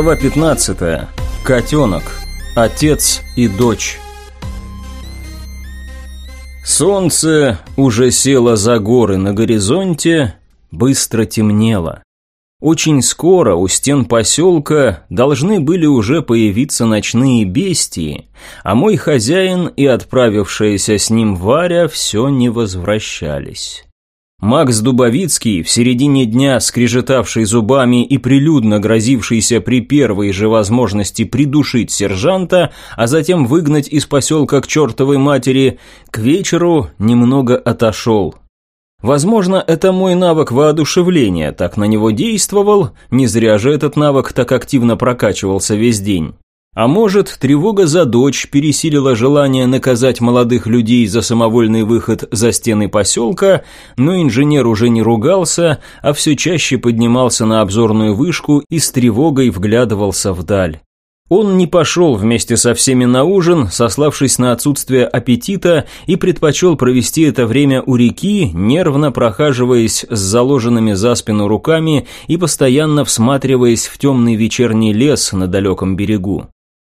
Глава 15. Котенок. Отец и дочь. Солнце уже село за горы на горизонте, быстро темнело. Очень скоро у стен поселка должны были уже появиться ночные бестии, а мой хозяин и отправившаяся с ним Варя все не возвращались. Макс Дубовицкий, в середине дня скрежетавший зубами и прилюдно грозившийся при первой же возможности придушить сержанта, а затем выгнать из поселка к чертовой матери, к вечеру немного отошел. Возможно, это мой навык воодушевления так на него действовал, не зря же этот навык так активно прокачивался весь день. А может, тревога за дочь пересилила желание наказать молодых людей за самовольный выход за стены поселка, но инженер уже не ругался, а все чаще поднимался на обзорную вышку и с тревогой вглядывался вдаль. Он не пошел вместе со всеми на ужин, сославшись на отсутствие аппетита, и предпочел провести это время у реки, нервно прохаживаясь с заложенными за спину руками и постоянно всматриваясь в темный вечерний лес на далеком берегу.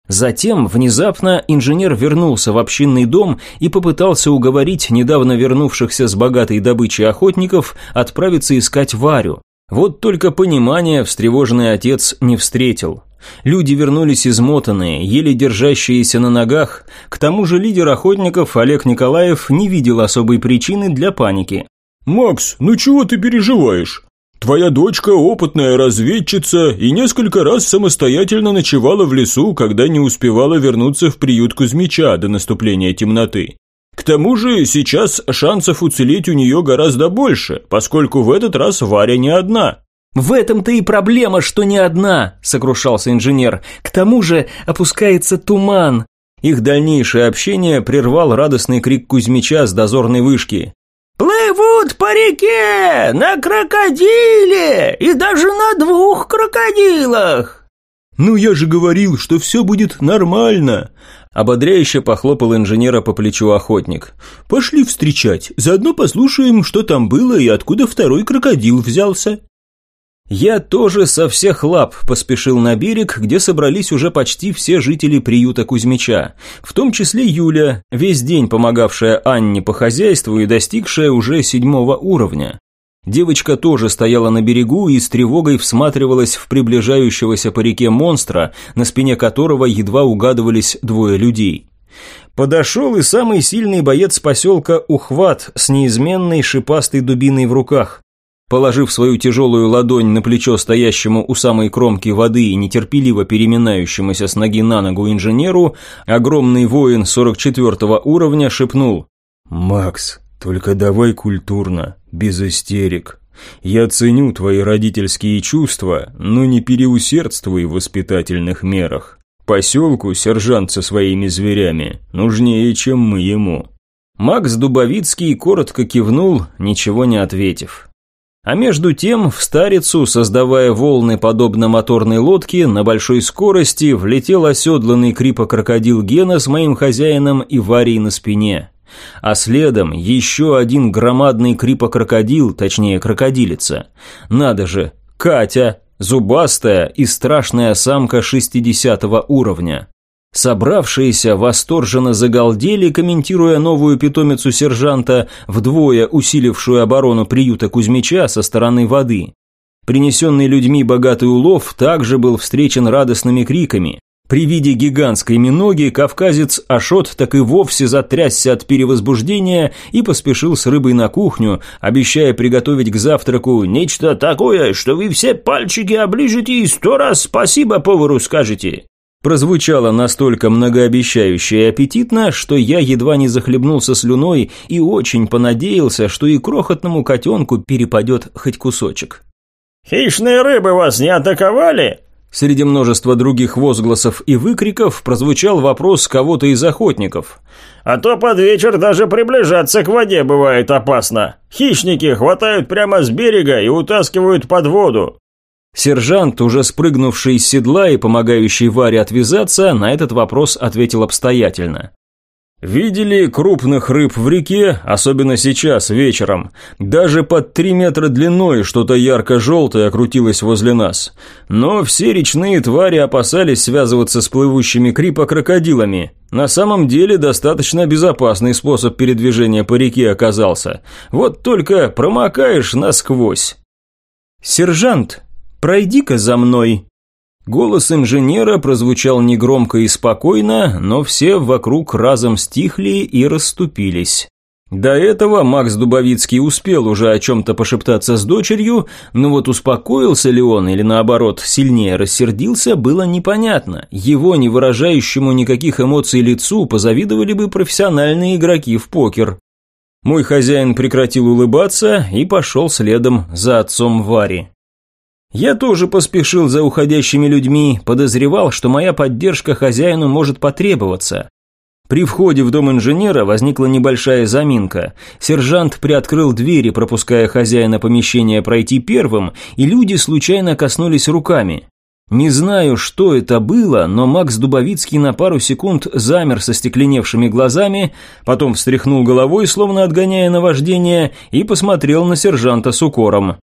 Затем, внезапно, инженер вернулся в общинный дом и попытался уговорить недавно вернувшихся с богатой добычей охотников отправиться искать Варю. Вот только понимания встревоженный отец не встретил. Люди вернулись измотанные, еле держащиеся на ногах, к тому же лидер охотников Олег Николаев не видел особой причины для паники. «Макс, ну чего ты переживаешь? Твоя дочка опытная разведчица и несколько раз самостоятельно ночевала в лесу, когда не успевала вернуться в приют Кузьмича до наступления темноты. К тому же сейчас шансов уцелеть у нее гораздо больше, поскольку в этот раз Варя не одна. «В этом-то и проблема, что не одна», – сокрушался инженер. «К тому же опускается туман». Их дальнейшее общение прервал радостный крик Кузьмича с дозорной вышки. «Плывут по реке! На крокодиле! И даже на двух крокодилах!» «Ну я же говорил, что все будет нормально!» Ободряюще похлопал инженера по плечу охотник. «Пошли встречать, заодно послушаем, что там было и откуда второй крокодил взялся». Я тоже со всех лап поспешил на берег, где собрались уже почти все жители приюта Кузьмича, в том числе Юля, весь день помогавшая Анне по хозяйству и достигшая уже седьмого уровня. Девочка тоже стояла на берегу и с тревогой всматривалась в приближающегося по реке монстра, на спине которого едва угадывались двое людей. Подошел и самый сильный боец поселка Ухват с неизменной шипастой дубиной в руках. Положив свою тяжелую ладонь на плечо стоящему у самой кромки воды и нетерпеливо переминающемуся с ноги на ногу инженеру, огромный воин 44 уровня шепнул «Макс, только давай культурно, без истерик. Я ценю твои родительские чувства, но не переусердствуй в воспитательных мерах. Поселку сержант со своими зверями нужнее, чем мы ему». Макс Дубовицкий коротко кивнул, ничего не ответив. А между тем в Старицу, создавая волны подобно моторной лодке, на большой скорости влетел оседланный крипокрокодил Гена с моим хозяином и Варей на спине. А следом еще один громадный крипокрокодил, точнее крокодилица. Надо же, Катя, зубастая и страшная самка 60 уровня. Собравшиеся восторженно загалдели, комментируя новую питомицу сержанта, вдвое усилившую оборону приюта Кузьмича со стороны воды. Принесенный людьми богатый улов также был встречен радостными криками. При виде гигантской миноги кавказец Ашот так и вовсе затрясся от перевозбуждения и поспешил с рыбой на кухню, обещая приготовить к завтраку нечто такое, что вы все пальчики оближете и сто раз спасибо повару скажете прозвучало настолько многообещающе и аппетитно, что я едва не захлебнулся слюной и очень понадеялся, что и крохотному котенку перепадет хоть кусочек. «Хищные рыбы вас не атаковали?» Среди множества других возгласов и выкриков прозвучал вопрос кого-то из охотников. «А то под вечер даже приближаться к воде бывает опасно. Хищники хватают прямо с берега и утаскивают под воду. Сержант, уже спрыгнувший из седла и помогающий Варе отвязаться, на этот вопрос ответил обстоятельно. Видели крупных рыб в реке, особенно сейчас, вечером. Даже под три метра длиной что-то ярко-желтое крутилось возле нас. Но все речные твари опасались связываться с плывущими крипа-крокодилами. На самом деле достаточно безопасный способ передвижения по реке оказался. Вот только промокаешь насквозь. «Сержант, пройди-ка за мной», Голос инженера прозвучал негромко и спокойно, но все вокруг разом стихли и расступились. До этого Макс Дубовицкий успел уже о чем-то пошептаться с дочерью, но вот успокоился ли он или наоборот сильнее рассердился, было непонятно. Его, не выражающему никаких эмоций лицу, позавидовали бы профессиональные игроки в покер. Мой хозяин прекратил улыбаться и пошел следом за отцом Вари. Я тоже поспешил за уходящими людьми, подозревал, что моя поддержка хозяину может потребоваться. При входе в дом инженера возникла небольшая заминка. Сержант приоткрыл двери, пропуская хозяина помещения пройти первым, и люди случайно коснулись руками. Не знаю, что это было, но Макс Дубовицкий на пару секунд замер со стекленевшими глазами, потом встряхнул головой, словно отгоняя наваждение, и посмотрел на сержанта с укором.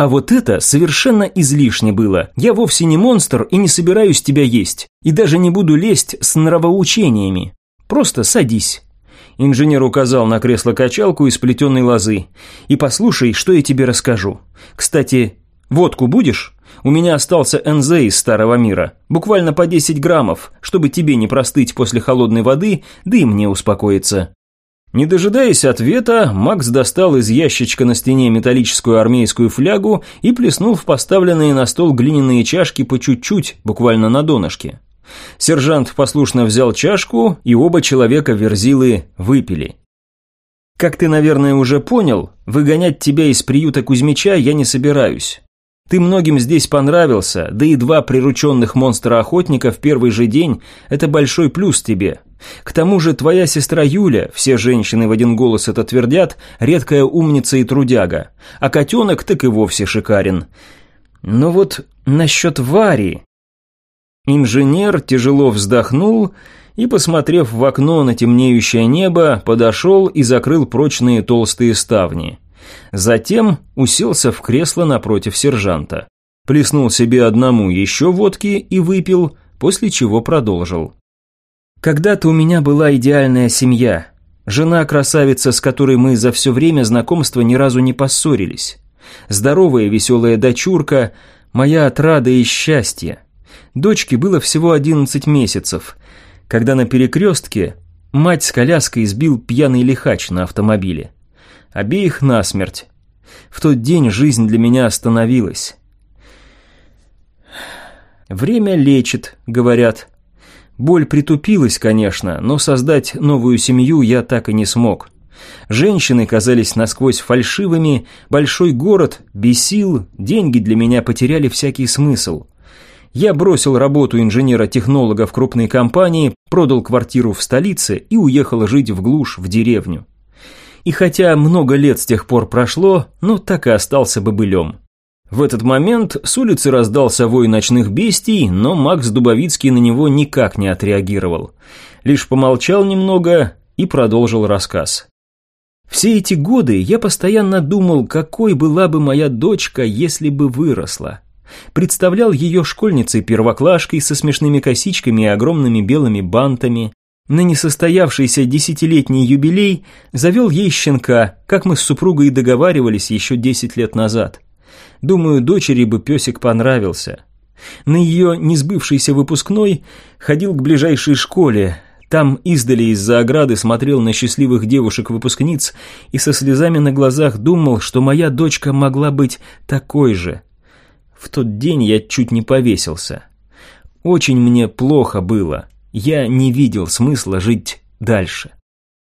А вот это совершенно излишне было. Я вовсе не монстр и не собираюсь тебя есть. И даже не буду лезть с нравоучениями. Просто садись. Инженер указал на кресло-качалку из плетеной лозы. И послушай, что я тебе расскажу. Кстати, водку будешь? У меня остался НЗ из старого мира. Буквально по 10 граммов, чтобы тебе не простыть после холодной воды, да и мне успокоиться. Не дожидаясь ответа, Макс достал из ящичка на стене металлическую армейскую флягу и плеснул в поставленные на стол глиняные чашки по чуть-чуть, буквально на донышке. Сержант послушно взял чашку, и оба человека верзилы выпили. «Как ты, наверное, уже понял, выгонять тебя из приюта Кузьмича я не собираюсь. Ты многим здесь понравился, да и два прирученных монстра-охотника в первый же день – это большой плюс тебе, к тому же твоя сестра Юля, все женщины в один голос это твердят, редкая умница и трудяга, а котенок так и вовсе шикарен. Но вот насчет Вари... Инженер тяжело вздохнул и, посмотрев в окно на темнеющее небо, подошел и закрыл прочные толстые ставни. Затем уселся в кресло напротив сержанта. Плеснул себе одному еще водки и выпил, после чего продолжил. Когда-то у меня была идеальная семья. Жена-красавица, с которой мы за все время знакомства ни разу не поссорились. Здоровая веселая дочурка, моя отрада и счастье. Дочке было всего 11 месяцев, когда на перекрестке мать с коляской сбил пьяный лихач на автомобиле. Обеих насмерть. В тот день жизнь для меня остановилась. «Время лечит», — говорят. Боль притупилась, конечно, но создать новую семью я так и не смог. Женщины казались насквозь фальшивыми, большой город бесил, деньги для меня потеряли всякий смысл. Я бросил работу инженера-технолога в крупной компании, продал квартиру в столице и уехал жить в глушь, в деревню. И хотя много лет с тех пор прошло, но так и остался бобылем. В этот момент с улицы раздался вой ночных бестий, но Макс Дубовицкий на него никак не отреагировал. Лишь помолчал немного и продолжил рассказ. Все эти годы я постоянно думал, какой была бы моя дочка, если бы выросла. Представлял ее школьницей-первоклашкой со смешными косичками и огромными белыми бантами. На несостоявшийся десятилетний юбилей завел ей щенка, как мы с супругой договаривались еще десять лет назад. Думаю, дочери бы песик понравился. На ее несбывшийся выпускной ходил к ближайшей школе. Там издали из-за ограды смотрел на счастливых девушек-выпускниц и со слезами на глазах думал, что моя дочка могла быть такой же. В тот день я чуть не повесился. Очень мне плохо было. Я не видел смысла жить дальше.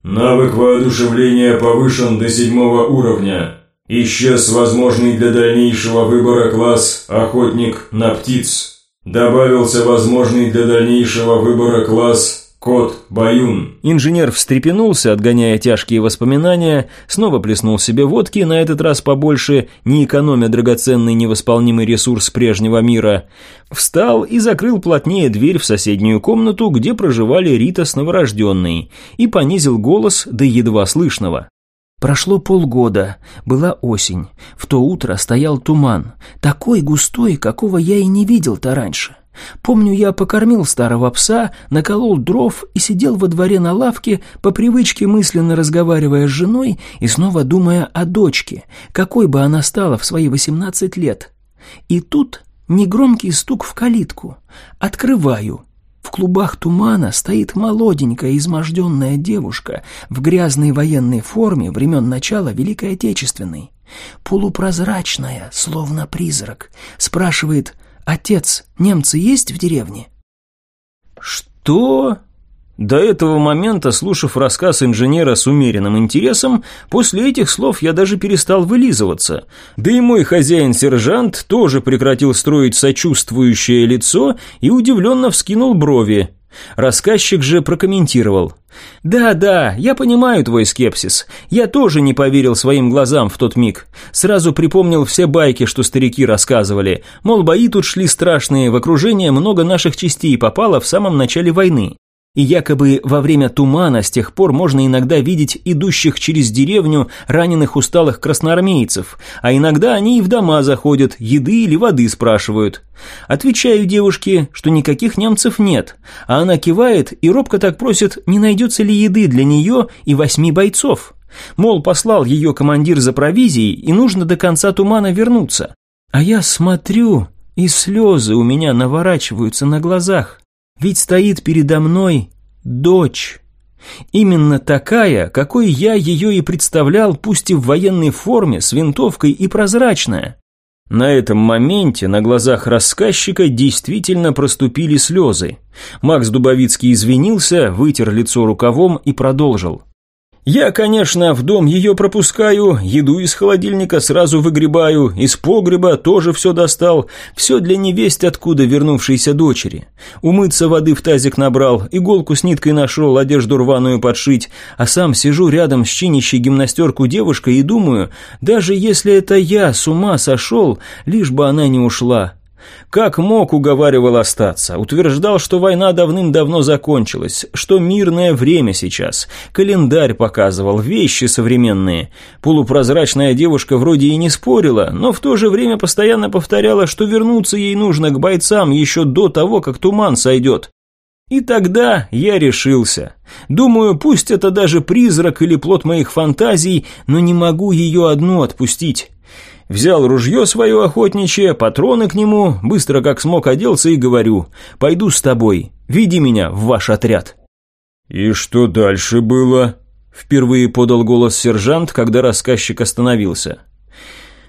Навык воодушевления повышен до седьмого уровня. Исчез возможный для дальнейшего выбора класс «Охотник на птиц». Добавился возможный для дальнейшего выбора класс Кот Баюн. Инженер встрепенулся, отгоняя тяжкие воспоминания, снова плеснул себе водки, на этот раз побольше, не экономя драгоценный невосполнимый ресурс прежнего мира. Встал и закрыл плотнее дверь в соседнюю комнату, где проживали Рита с новорожденной, и понизил голос до едва слышного. Прошло полгода, была осень. В то утро стоял туман, такой густой, какого я и не видел-то раньше. Помню, я покормил старого пса, наколол дров и сидел во дворе на лавке, по привычке мысленно разговаривая с женой и снова думая о дочке, какой бы она стала в свои восемнадцать лет. И тут негромкий стук в калитку. Открываю. В клубах тумана стоит молоденькая изможденная девушка в грязной военной форме времен начала Великой Отечественной. Полупрозрачная, словно призрак. Спрашивает «Отец, немцы есть в деревне?» «Что?» До этого момента, слушав рассказ инженера с умеренным интересом, после этих слов я даже перестал вылизываться. Да и мой хозяин-сержант тоже прекратил строить сочувствующее лицо и удивленно вскинул брови. Рассказчик же прокомментировал. «Да-да, я понимаю твой скепсис. Я тоже не поверил своим глазам в тот миг. Сразу припомнил все байки, что старики рассказывали. Мол, бои тут шли страшные, в окружение много наших частей попало в самом начале войны и якобы во время тумана с тех пор можно иногда видеть идущих через деревню раненых усталых красноармейцев, а иногда они и в дома заходят, еды или воды спрашивают. Отвечаю девушке, что никаких немцев нет, а она кивает и робко так просит, не найдется ли еды для нее и восьми бойцов. Мол, послал ее командир за провизией, и нужно до конца тумана вернуться. А я смотрю, и слезы у меня наворачиваются на глазах. Ведь стоит передо мной дочь. Именно такая, какой я ее и представлял, пусть и в военной форме, с винтовкой и прозрачная. На этом моменте на глазах рассказчика действительно проступили слезы. Макс Дубовицкий извинился, вытер лицо рукавом и продолжил. Я, конечно, в дом ее пропускаю, еду из холодильника сразу выгребаю, из погреба тоже все достал, все для невесть откуда вернувшейся дочери. Умыться воды в тазик набрал, иголку с ниткой нашел, одежду рваную подшить, а сам сижу рядом с чинящей гимнастерку девушкой и думаю, даже если это я с ума сошел, лишь бы она не ушла, как мог, уговаривал остаться. Утверждал, что война давным-давно закончилась, что мирное время сейчас. Календарь показывал, вещи современные. Полупрозрачная девушка вроде и не спорила, но в то же время постоянно повторяла, что вернуться ей нужно к бойцам еще до того, как туман сойдет. И тогда я решился. Думаю, пусть это даже призрак или плод моих фантазий, но не могу ее одну отпустить. Взял ружье свое охотничье, патроны к нему, быстро как смог оделся и говорю, пойду с тобой, веди меня в ваш отряд. И что дальше было? Впервые подал голос сержант, когда рассказчик остановился.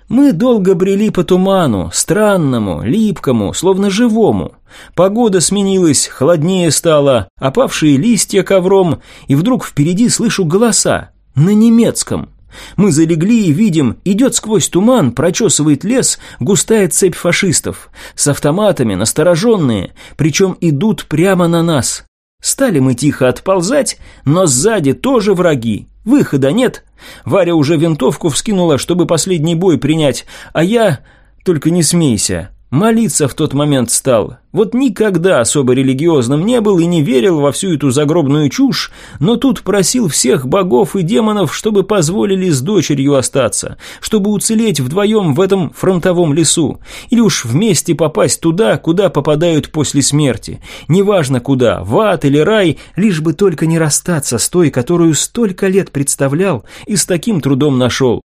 Мы долго брели по туману, странному, липкому, словно живому. Погода сменилась, холоднее стало, опавшие листья ковром, и вдруг впереди слышу голоса на немецком. Мы залегли и видим, идет сквозь туман, прочесывает лес густая цепь фашистов. С автоматами, настороженные, причем идут прямо на нас. Стали мы тихо отползать, но сзади тоже враги. Выхода нет. Варя уже винтовку вскинула, чтобы последний бой принять, а я... Только не смейся. Молиться в тот момент стал. Вот никогда особо религиозным не был и не верил во всю эту загробную чушь, но тут просил всех богов и демонов, чтобы позволили с дочерью остаться, чтобы уцелеть вдвоем в этом фронтовом лесу, или уж вместе попасть туда, куда попадают после смерти. Неважно куда, в ад или рай, лишь бы только не расстаться с той, которую столько лет представлял и с таким трудом нашел.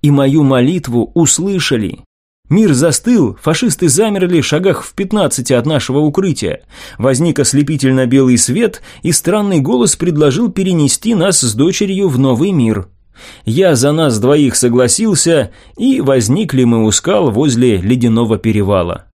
И мою молитву услышали, Мир застыл, фашисты замерли в шагах в пятнадцати от нашего укрытия. Возник ослепительно белый свет, и странный голос предложил перенести нас с дочерью в новый мир. Я за нас двоих согласился, и возникли мы у скал возле ледяного перевала.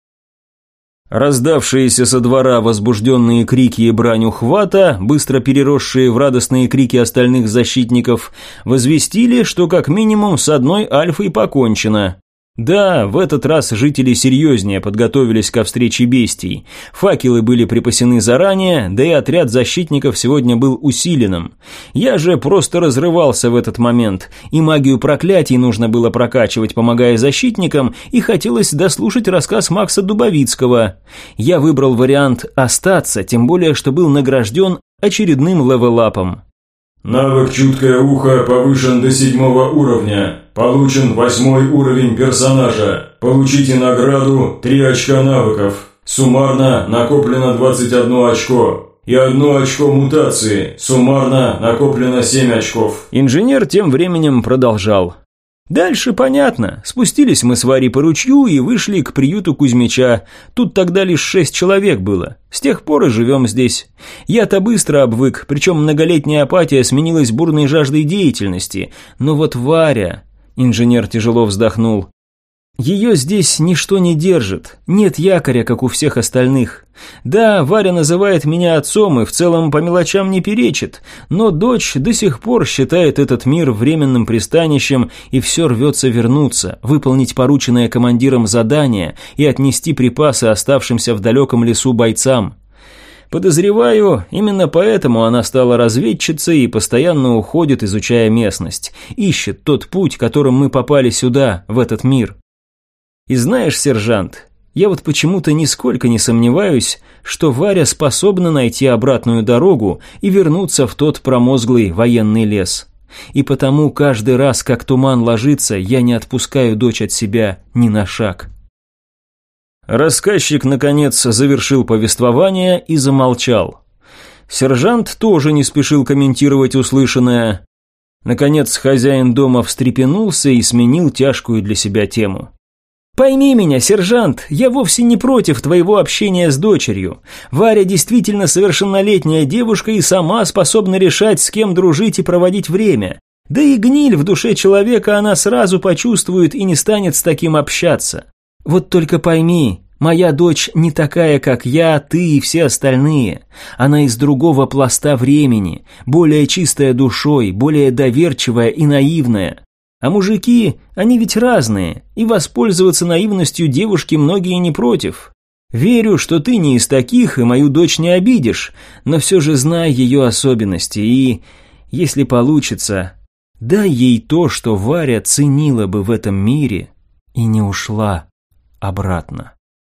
Раздавшиеся со двора возбужденные крики и брань ухвата, быстро переросшие в радостные крики остальных защитников, возвестили, что как минимум с одной альфой покончено. Да, в этот раз жители серьезнее подготовились ко встрече бестий. Факелы были припасены заранее, да и отряд защитников сегодня был усиленным. Я же просто разрывался в этот момент, и магию проклятий нужно было прокачивать, помогая защитникам, и хотелось дослушать рассказ Макса Дубовицкого. Я выбрал вариант «остаться», тем более, что был награжден очередным левелапом. Навык «Чуткое ухо» повышен до седьмого уровня. Получен восьмой уровень персонажа. Получите награду 3 очка навыков. Суммарно накоплено 21 очко. И одно очко мутации. Суммарно накоплено 7 очков. Инженер тем временем продолжал. Дальше понятно. Спустились мы с Варей по ручью и вышли к приюту Кузьмича. Тут тогда лишь шесть человек было. С тех пор и живем здесь. Я-то быстро обвык, причем многолетняя апатия сменилась бурной жаждой деятельности. Но вот Варя... Инженер тяжело вздохнул. Ее здесь ничто не держит, нет якоря, как у всех остальных. Да, Варя называет меня отцом и в целом по мелочам не перечит, но дочь до сих пор считает этот мир временным пристанищем и все рвется вернуться, выполнить порученное командиром задание и отнести припасы оставшимся в далеком лесу бойцам. Подозреваю, именно поэтому она стала разведчицей и постоянно уходит, изучая местность, ищет тот путь, которым мы попали сюда, в этот мир. И знаешь, сержант, я вот почему-то нисколько не сомневаюсь, что Варя способна найти обратную дорогу и вернуться в тот промозглый военный лес. И потому каждый раз, как туман ложится, я не отпускаю дочь от себя ни на шаг. Рассказчик, наконец, завершил повествование и замолчал. Сержант тоже не спешил комментировать услышанное. Наконец, хозяин дома встрепенулся и сменил тяжкую для себя тему. Пойми меня, сержант, я вовсе не против твоего общения с дочерью. Варя действительно совершеннолетняя девушка и сама способна решать, с кем дружить и проводить время. Да и гниль в душе человека она сразу почувствует и не станет с таким общаться. Вот только пойми, моя дочь не такая, как я, ты и все остальные. Она из другого пласта времени, более чистая душой, более доверчивая и наивная. А мужики, они ведь разные, и воспользоваться наивностью девушки многие не против. Верю, что ты не из таких и мою дочь не обидишь, но все же знай ее особенности и, если получится, дай ей то, что Варя ценила бы в этом мире и не ушла обратно.